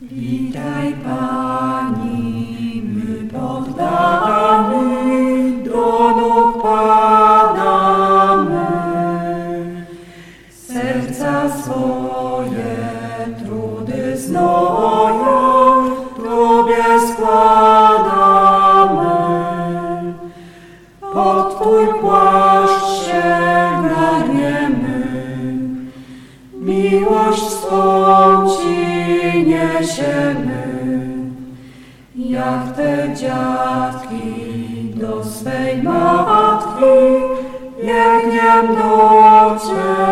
Witaj Pani, my poddani, do nóg padamy. Serca swoje trudy znoją, Tobie składamy. Pod Twój płaszcz się garniemy, miłość się my, jak te dziadki do swej matki biegniemy do Ciebie.